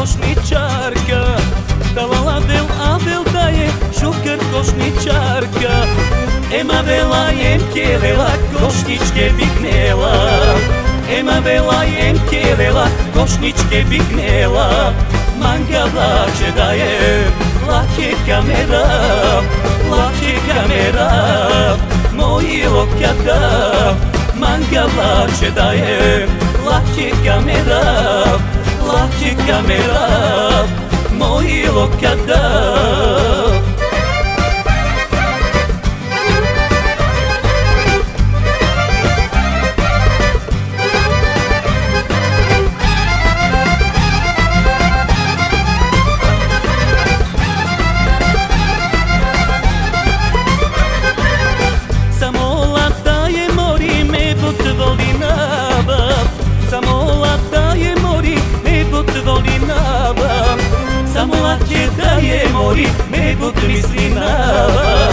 кошничарка Талал адел адел тае шукер кошничарка Ема вела ем келела кошничке бикнела Ема вела ем келела кошничке бикнела Манга плаче дае лаке камера Лаке камера мои локтята Манга плаче дае лаке камера lá de camerar, morri loqueada. мори, мебот мислинава.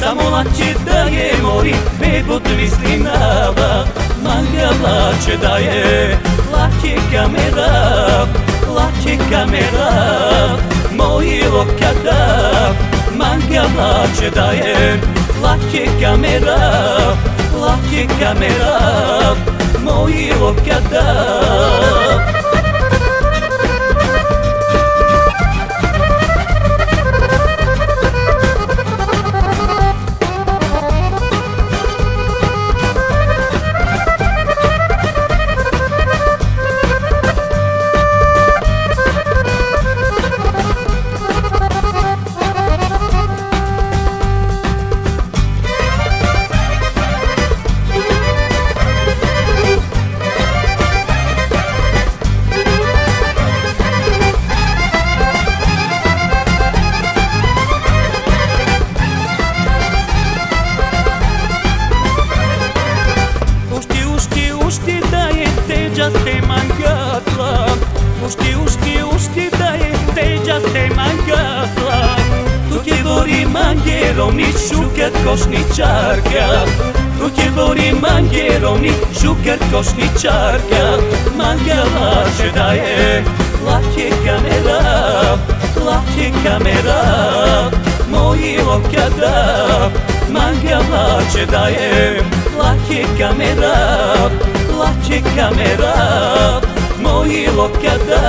Само лаче да е мори, мебот мислинава. Манга лаче да е, лаче камера, лаче камера. Мои локада, манга лаче да е, лаче камера, лаче камера. Мои локада. Mangasla Ušti, ušti, ušti da je teđa te mangasla Tu će vori mangerovni šuker košničarka Tu će vori mangerovni šuker košničarka Mangala će da je lake kamera Lake kamera Moji lokada Mangala će da je lake kamera plaće kamera moji lokada